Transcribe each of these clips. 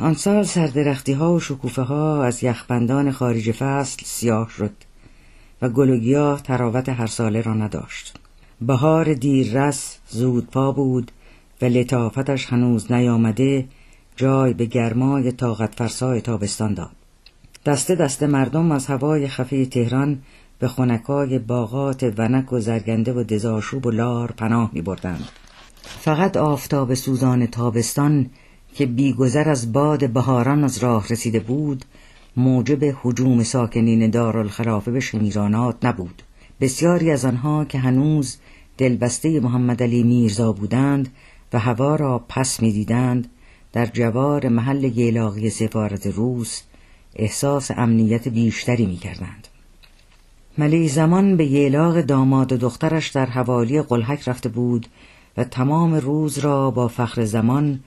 آن سال سردرختی ها و شکوفه ها از یخبندان خارج فصل سیاه شد و گل و گیاه تراوت هر ساله را نداشت بهار دیررس زودپا بود و لطافتش هنوز نیامده جای به گرمای طاقت فرسای تابستان داد دسته دسته مردم از هوای خفه تهران به خونکای باغات ونک و زرگنده و دزاشوب و لار پناه می بردند. فقط آفتاب سوزان تابستان که بیگذر از باد بهاران از راه رسیده بود موجب حجوم ساکنین دارالخلافه به شمیرانات نبود بسیاری از آنها که هنوز دلبسته محمد علی میرزا بودند و هوا را پس می‌دیدند در جوار محل گیلاقی سفارت روس احساس امنیت بیشتری می کردند. ملی زمان به یلاق داماد و دخترش در حوالی قلحک رفته بود و تمام روز را با فخر زمان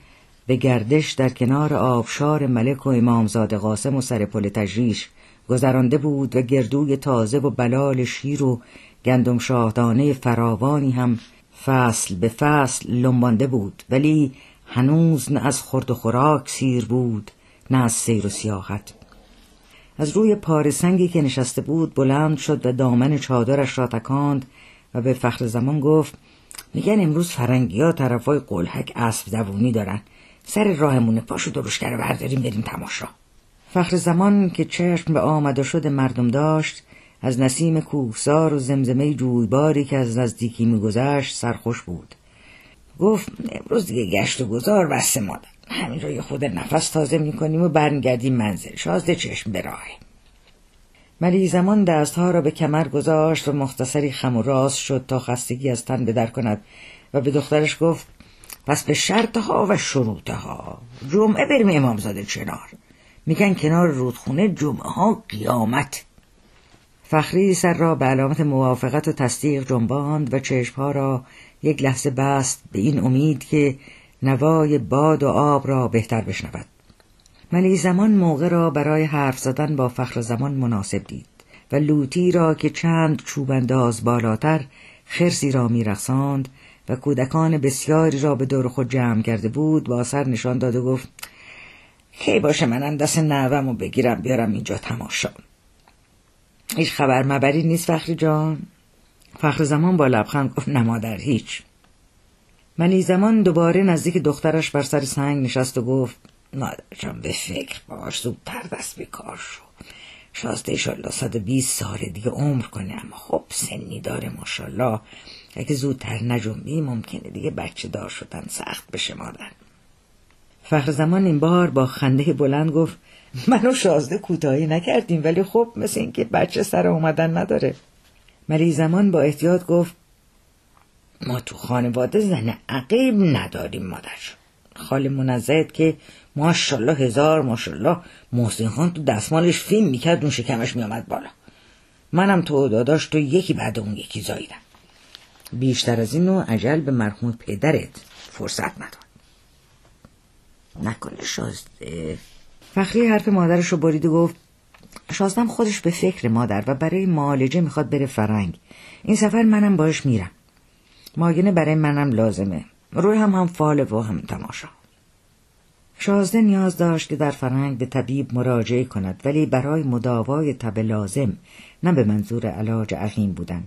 به گردش در کنار آبشار ملک و امامزاده قاسم و سر پل تجریش گذرانده بود و گردوی تازه و بلال شیر و گندم شاهدانه فراوانی هم فصل به فصل لنبانده بود. ولی هنوز نه از خورد و خوراک سیر بود نه از سیر و سیاحت. از روی پارسنگی که نشسته بود بلند شد و دامن چادرش را تکاند و به فخر زمان گفت میگن امروز فرنگی ها طرفای قلحک اسب دوونی دارن. سر راهمونه. پاشو دروشگر برداریم بریم تماشا. فخر زمان که چشم به آمد و شد مردم داشت از نسیم کوهسار و زمزمه جویباری که از نزدیکی میگذشت سرخوش بود. گفت امروز دیگه گشت و گذار بسته مادر. همین رو یه خود نفس تازه می‌کنیم و برمیگردیم منزل. شازده چشم به راه. ملی زمان دستها را به کمر گذاشت و مختصری خم و راست شد تا خستگی از تن بدر کند و به دخترش گفت پس به شرطها و شروطها. جمعه بریم امامزاده چنار میگن کنار رودخونه جمعه ها قیامت. فخری سر را به علامت موافقت و تصدیق جنباند و چشمها را یک لحظه بست به این امید که نوای باد و آب را بهتر بشنود. ملی زمان موقع را برای حرف زدن با فخر زمان مناسب دید و لوتی را که چند چوبنداز بالاتر خرسی را میرقصاند و کودکان بسیاری را به دور خود جمع کرده بود با سر نشان داد و گفت کی باشه منم دست نوم و بگیرم بیارم اینجا تماشا. هیچ خبر مبری نیست فخری جان. فخر زمان با لبخند گفت نما در هیچ. منی زمان دوباره نزدیک دخترش بر سر سنگ نشست و گفت مادرجان به فکر باش زودتر دست به کار شو. شازده ایشالله صد بیست سال دیگه عمر کنه اما خب سنی داره ماشالله اگه زودتر نجنبی ممکنه دیگه بچه دار شدن سخت بشه مادر. فخر زمان این بار با خنده بلند گفت منو شازده کوتاهی نکردیم ولی خب مثل اینکه بچه سر اومدن نداره. ملی زمان با احتیاط گفت ما تو خانواده زن عقیب نداریم مادر. خاله منزهت که ماشالله هزار ماشالله محسن خان تو دستمالش فیلم می‌کرد اون شکمش میامد بالا. منم تو داداش تو یکی بعد اون یکی زاییدم. بیشتر از اینو عجل به مرحوم پدرت فرصت نداد. نکنه شازده. فخری حرف مادرش رو برید و گفت شازدم خودش به فکر مادر و برای معالجه می‌خواد بره فرنگ این سفر منم باش میرم. ماگنه برای منم لازمه. روی هم هم فال و هم تماشا. شازده نیاز داشت که در فرنگ به طبیب مراجعه کند ولی برای مداوای تب لازم نه به منظور علاج عقیم بودن.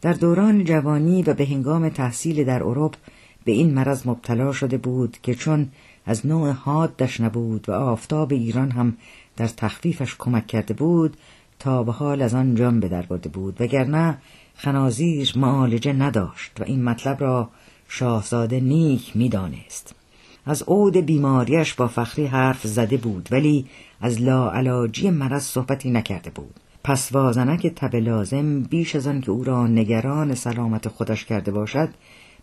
در دوران جوانی و به هنگام تحصیل در اروپا به این مرض مبتلا شده بود که چون از نوع حادش نبود و آفتاب ایران هم در تخفیفش کمک کرده بود تا به حال از آن جان به بود. وگرنه خنازیر معالجه نداشت و این مطلب را شاهزاده نیک می‌دانست. از عود بیماریش با فخری حرف زده بود ولی از لاعلاجی مرض صحبتی نکرده بود. پس وازنک تب لازم بیش از آن که او را نگران سلامت خودش کرده باشد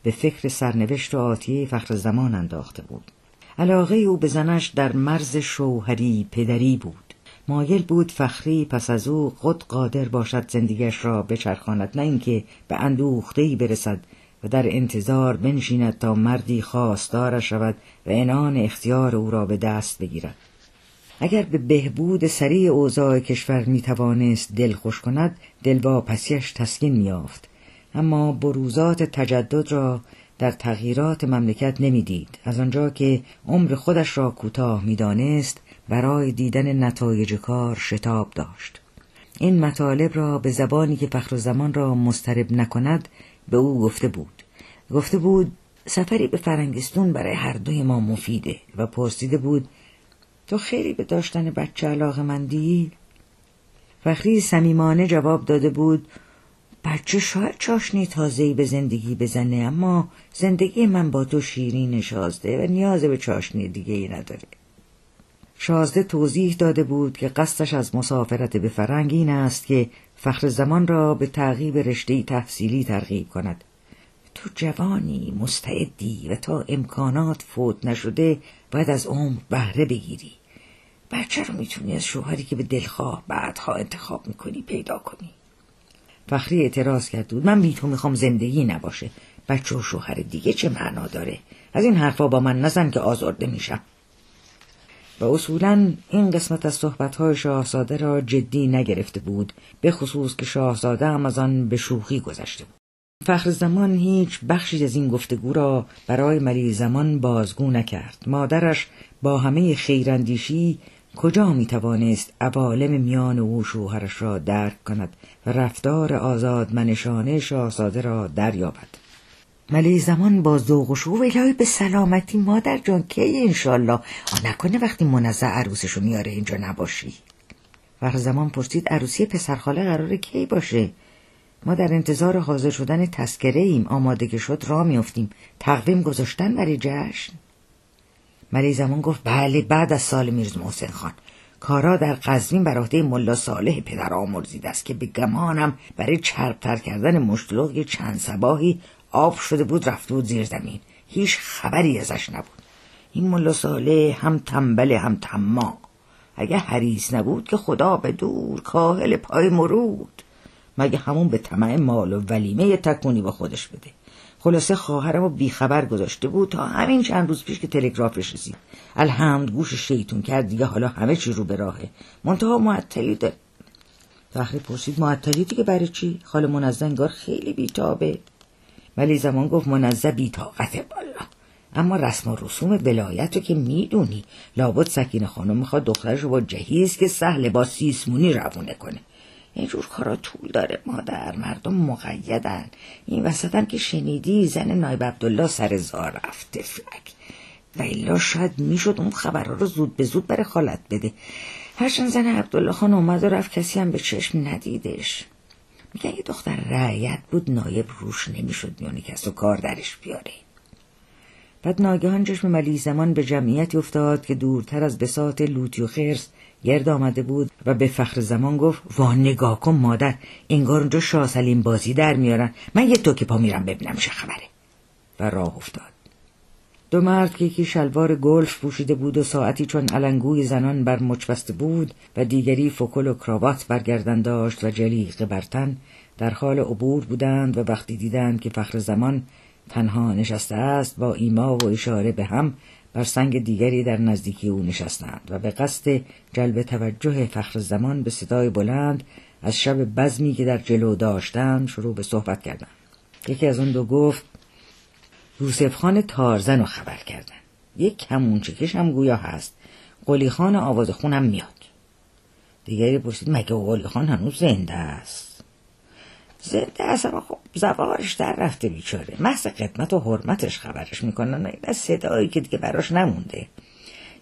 به فکر سرنوشت و آتیه فخر زمان انداخته بود. علاقه او به زنش در مرز شوهری پدری بود. مایل بود فخری پس از او خود قادر باشد زندگیش را بچرخاند نه اینکه به اندوختهای برسد و در انتظار بنشیند تا مردی خواستارش شود و انان اختیار او را به دست بگیرد. اگر به بهبود سریع اوضاع کشور می توانست دل خوش کند دل با پسیش تسکین میافت اما بروزات تجدد را در تغییرات مملکت نمی‌دید. از آنجا که عمر خودش را کوتاه می‌دانست برای دیدن نتایج کار شتاب داشت. این مطالب را به زبانی که فخر زمان را مسترب نکند به او گفته بود. گفته بود سفری به فرنگستون برای هر دوی ما مفیده و پرسیده بود تو خیلی به داشتن بچه علاقه مندی؟ فخری صمیمانه جواب داده بود بچه شاید چاشنی تازهی به زندگی بزنه اما زندگی من با تو شیرین شازده و نیاز به چاشنی دیگه ای نداره شازده توضیح داده بود که قصدش از مسافرت به فرنگ این است که فخر زمان را به تعقیب رشته تحصیلی ترغیب کند تو جوانی مستعدی و تا امکانات فوت نشده باید از عمر بهره بگیری. بچه رو می‌تونی از شوهری که به دلخواه بعدها انتخاب می‌کنی پیدا کنی. فخری اعتراض کرد بود من بی تو می‌خوام زندگی نباشه. بچه و شوهر دیگه چه معنا داره؟ از این حرفا با من نزن که آزرده میشم. و اصولا این قسمت از صحبتهای شاهزاده را جدی نگرفته بود به خصوص که شاهزاده هم از آن به شوخی گذشته بود. فخر زمان هیچ بخشی از این گفتگو را برای ملی زمان بازگو نکرد. مادرش با همه خیراندیشی کجا می توانست عوالم میان او شوهرش را درک کند و رفتار آزادمنشانه شاهزاده را دریابد؟ ملی زمان با ذوق و شوق الهی به سلامتی مادر جان کی انشالله نکنه وقتی منزه عروسشو میاره اینجا نباشی. وقت زمان پرسید عروسی پسرخاله قراره کی باشه؟ ما در انتظار حاضر شدن تسکره ایم. آماده که شد را میافتیم. تقویم گذاشتن برای جشن؟ ملی زمان گفت بله بعد از سال میرز محسن خان. کارا در قزوین بر عهده ملا صالح پدر آمرزیده است که به گمانم برای چربتر کردن مشتلق چند سباهی آب شده بود رفته بود زیر زمین. هیچ خبری ازش نبود. این ملا صالح هم تنبل هم تما اگه حریص نبود که خدا به دور کاهل پای مرود. مگه همون به طمع مال و ولیمه تکونی با خودش بده؟ خلاصه خواهرم رو بیخبر گذاشته بود تا همین چند روز پیش که تلگرافش رسید الحمد گوش شیطون کرد دیگه حالا همه چی رو به راهه. منتها معطلی ده. فخری پرسید معطلی دیگه برای چی؟ خاله منزه انگار خیلی بیتابه. ولی زمان گفت منزه بیتاقته بالا. اما رسم و رسوم ولایت رو که می‌دونی. لابد سکین خانم می‌خواد دخترش رو با جهیز که سهل با سیسمونی روونه کنه. اینجور کارا طول داره. مادر مردم مقیدن. این وسطم که شنیدی زن نایب عبدالله سر زار رفته. فلک. و الا شاید می‌شد اون خبرها رو زود به زود برای خالت بده. هرچند زن عبدالله خان اومد و رفت کسی هم به چشم ندیدش. میگن یه دختر رعیت بود نایب روش نمی‌شد میونه کس و کار درش بیاره. بعد ناگهان چشم ملی زمان به جمعیتی افتاد که دورتر از بساط لوتی و خرس گرد آمده بود و به فخر زمان گفت وا نگاه کن مادر انگار اونجا شاه سلیم بازی در میارن. من یه تو که پا میرم ببینم چه خبره. و راه افتاد. دو مرد که یکی شلوار گلف پوشیده بود و ساعتی چون علنگوی زنان بر مچ بسته بود و دیگری فکل و کراوات برگردن داشت و جلیق برتن در حال عبور بودند و وقتی دیدند که فخر زمان تنها نشسته است با ایما و اشاره به هم بر سنگ دیگری در نزدیکی او نشستند و به قصد جلب توجه فخر زمان به صدای بلند از شب بزمی که در جلو داشتند شروع به صحبت کردند. یکی از اون دو گفت یوسف خان تارزن رو خبر کردن. یک کمونچکش هم گویا هست. قلی خان آواز خونم میاد. دیگری پرسید مگه قلی خان هنوز زنده است؟ زنده اما خب زوارش در رفته بیچاره. محض قدمت و حرمتش خبرش می‌کنن این از صدایی که دیگه براش نمونده.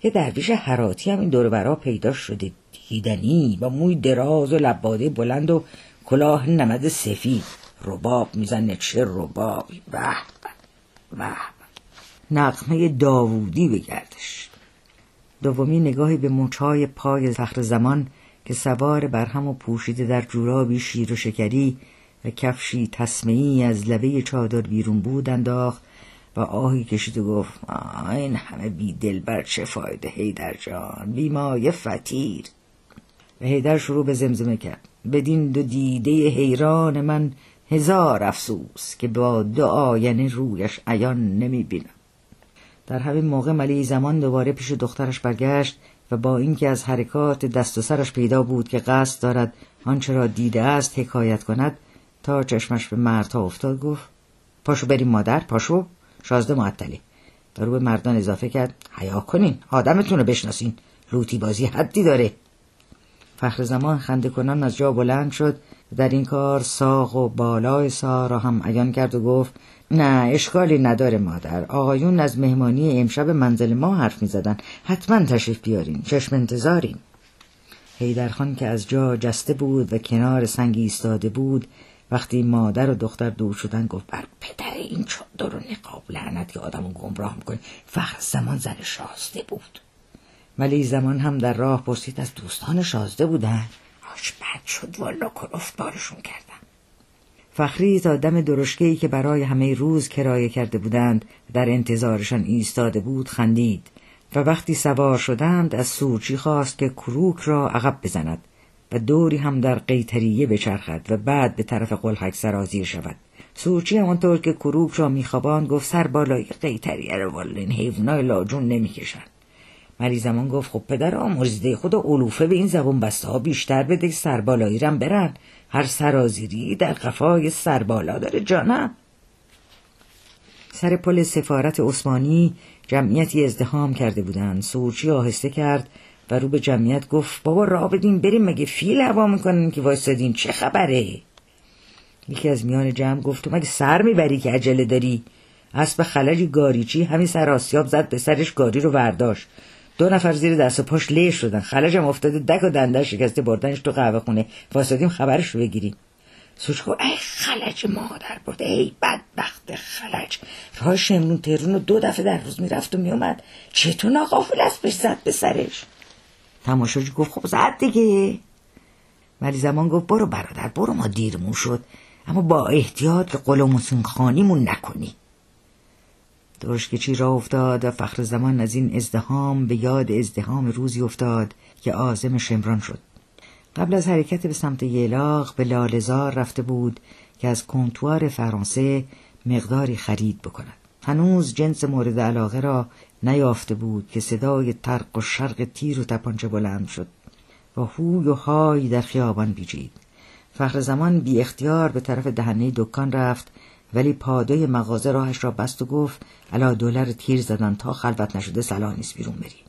یه درویش حراتی هم این دور برا پیدا شده دیدنی با موی دراز و لباده بلند و کلاه نمد سفید. رباب می‌زنه چه ربابی؟ به به نقمه داوودی بگردش. دومی نگاهی به مچهای پای فخر زمان که سوار بر هم و پوشیده در جورابی شیر و شکری و کفشی تصمیعی از لبه چادر بیرون بود انداخت و آهی کشید و گفت این همه بی دل بر چه فایده هیدر جان؟ بیمایه فتیر و هیدر شروع به زمزمه کرد. بدین دو دیده حیران من هزار افسوس که با دو آینه رویش عیان نمی بینم. در همین موقع ملی زمان دوباره پیش دخترش برگشت و با اینکه از حرکات دست و سرش پیدا بود که قصد دارد آنچه را دیده است حکایت کند تا چشمش به مردها افتاد گفت پاشو بریم مادر پاشو. شازده معطله و رو به مردان اضافه کرد حیا کنین آدمتون رو بشناسین لوتی بازی حدی داره. فخر زمان خنده کنان از جا بلند شد. در این کار ساق و بالای سا را هم عیان کرد و گفت نه اشکالی نداره مادر. آقایون از مهمانی امشب منزل ما حرف می زدن حتما تشریف بیارین. چشم انتظاریم هیدرخان که از جا جسته بود و کنار سنگ ایستاده بود وقتی مادر و دختر دور شدن گفت بر پدر این چادر و نقاب لعنت که آدمو گمراه می‌کنه فخر زمان زن شازده بود. ولی زمان هم در راه پرسید از دوستان شازده بودن. آش بد شد والا کلفت بارشون کردم فخری تا دم درشکهی که برای همه روز کرایه کرده بودند در انتظارشان ایستاده بود خندید. و وقتی سوار شدند از سورچی خواست که کروک را عقب بزند. و دوری هم در قیتریه بچرخد و بعد به طرف قلحک سرازیر شود. سورچی همانطور که کروک را میخوابان گفت سر بالای قیتریه رو والا این حیوانای لاجون نمی‌کشن مری زمان گفت خب پدر آمرزیده خدا علوفه به این زبون بسته ها بیشتر بده سربالایی رم برن. هر سرازیری در قفای سربالا داره جانم سر پل سفارت عثمانی جمعیتی ازدهام کرده بودند. سورچی آهسته کرد و رو به جمعیت گفت بابا را بدین بریم مگه فیل هوا می‌کنن که وایستادین؟ چه خبره؟ یکی از میان جمع گفت مگه سر می‌بری که عجله داری؟ اسب خلج گاریچی همین سر آسیاب زد به سرش گاری رو ورداشت دو نفر زیر دست و پاش له شدن. خلجم افتاده دک و دنده شکسته بردنش تو قهوه خونه. واسادیم خبرش رو بگیریم. سوچ گفت ای خلج مادر برده ای بدبخت خلج. راه شمرون ترون رو دو دفعه در روز می‌رفت و میومد چطور ناقافل بهش زد به سرش؟ تماشاجی گفت خب زد دیگه. ولی زمان گفت برو برادر برو ما دیرمون شد. اما با احتیاط که قلوموسون خانیمون نکنی. چی را افتاد و فخر زمان از این ازدهام به یاد ازدهام روزی افتاد که آزم شمران شد. قبل از حرکت به سمت یلاق به لالزار رفته بود که از کنتوار فرانسه مقداری خرید بکند. هنوز جنس مورد علاقه را نیافته بود که صدای ترق و شرق تیر و تپانچه بلند شد و هوی و های در خیابان بیجید. فخر زمان بی اختیار به طرف دهنه دکان رفت ولی پاده مغازه راهش را بست و گفت الا دلار تیر زدن تا خلوت نشده صلاح نیست بیرون بری.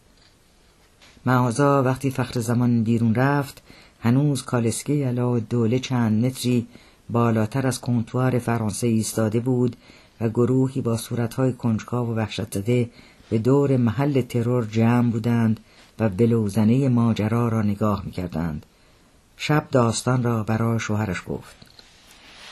مغازه وقتی فخر زمان بیرون رفت هنوز کالسکه علا دوله چند متری بالاتر از کنتوار فرانسه ایستاده بود و گروهی با صورتهای کنجکاو و وحشت زده به دور محل ترور جمع بودند و بلوزنه ماجرا را نگاه می‌کردند. شب داستان را برای شوهرش گفت.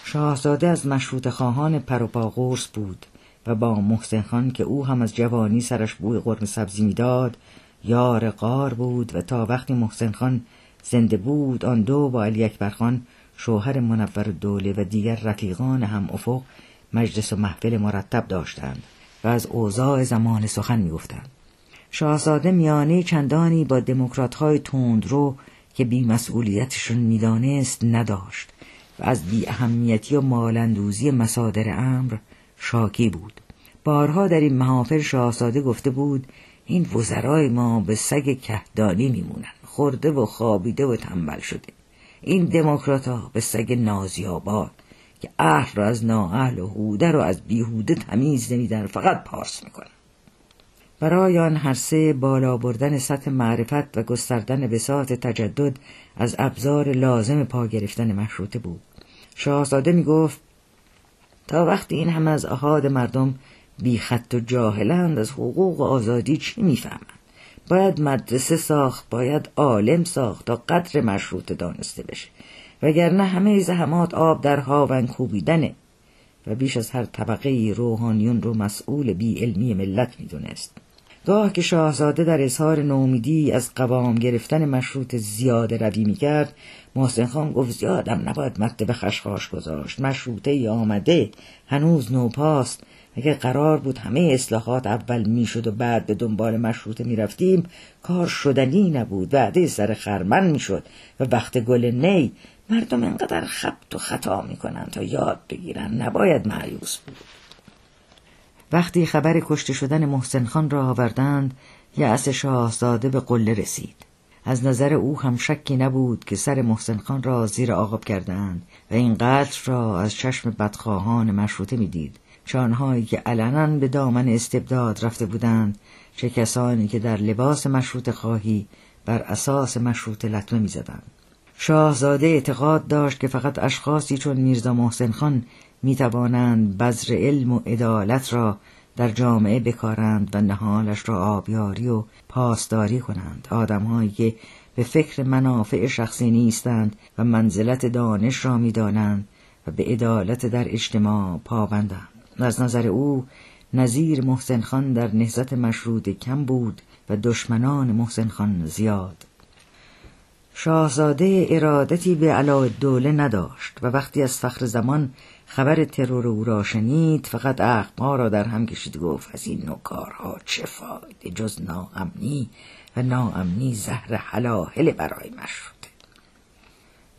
شاهزاده از مشروط خواهان پروپاغورس بود و با محسن خان که او هم از جوانی سرش بوی قرم سبزی می‌داد یار قار بود و تا وقتی محسن خان زنده بود آن دو با علی اکبر خان شوهر منور دوله و دیگر رفیقان هم افق مجلس و محفل مرتب داشتند و از اوضاع زمان سخن می‌گفتند. شاهزاده میانه چندانی با دموکرات های تندرو که بیمسئولیتشون می‌دانست نداشت و از بی اهمیتی و مالندوزی مسادر امر شاکی بود. بارها در این محافل شاهزاده گفته بود این وزرای ما به سگ کهدانی میمونن خورده و خوابیده و تنبل شده. این دموکراتا به سگ نازیاباد که اهل را از نااهل و هوده رو از بیهوده تمیز نمیدن فقط پارس می‌کنن برای آن هر سه بالا بردن سطح معرفت و گستردن بساط تجدد از ابزار لازم پا گرفتن مشروطه بود. شاهزاده می گفت تا وقتی این همه از احاد مردم بی خط و جاهلند از حقوق و آزادی چی می‌فهمند؟ باید مدرسه ساخت باید عالم ساخت تا قدر مشروط دانسته بشه. وگرنه همه زحمات آب در هاون کوبیدنه و بیش از هر طبقه روحانیون رو مسئول بی علمی ملت می‌دونست. گاه که شاهزاده در اظهار نومیدی از قوام گرفتن مشروط زیاده روی می‌کرد محسن خان گفت زیادم نباید به خشخاش گذاشت. مشروطه ای آمده هنوز نوپاست اگر قرار بود همه اصلاحات اول می‌شد و بعد به دنبال مشروطه می‌رفتیم کار شدنی نبود. وعده سر خرمن می‌شد و وقت گل نی. مردم انقدر خبت و خطا می‌کنن تا یاد بگیرن. نباید معیوس بود. وقتی خبر کشته شدن محسن خان را آوردند یأس شاهزاده به قله رسید. از نظر او هم شکی نبود که سر محسن خان را زیر آغاب کردند و این قتل را از چشم بدخواهان مشروطه می‌دید. چه آنهایی که علنا به دامن استبداد رفته بودند چه کسانی که در لباس مشروط خواهی بر اساس مشروط لطمه می‌زدند. شاهزاده اعتقاد داشت که فقط اشخاصی چون میرزا محسن خان می توانند بذر علم و عدالت را در جامعه بکارند و نهالش را آبیاری و پاسداری کنند. آدمهایی که به فکر منافع شخصی نیستند و منزلت دانش را می‌دانند و به عدالت در اجتماع پابندند. از نظر او نظیر محسن خان در نهزت مشروط کم بود و دشمنان محسن خان زیاد. شاهزاده ارادتی به علاء دوله نداشت و وقتی از فخر زمان خبر ترور او را شنید فقط اخما را در هم کشید گفت از این نوع کارها چه فایده؟ جز ناامنی و ناامنی زهر حلاهل برای مشروطه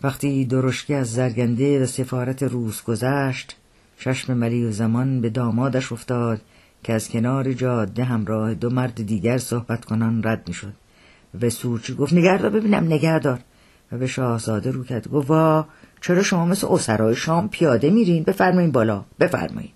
وقتی درشکی از زرگنده و سفارت روس گذشت چشم ملی و زمان به دامادش افتاد که از کنار جاده همراه دو مرد دیگر صحبت کنان رد می شد و سورچی گفت نگردار ببینم نگردار و به شاهزاده رو کرد گفت چرا شما مثل اسرای شام پیاده میرین؟ بفرمایین بالا. بفرمایین.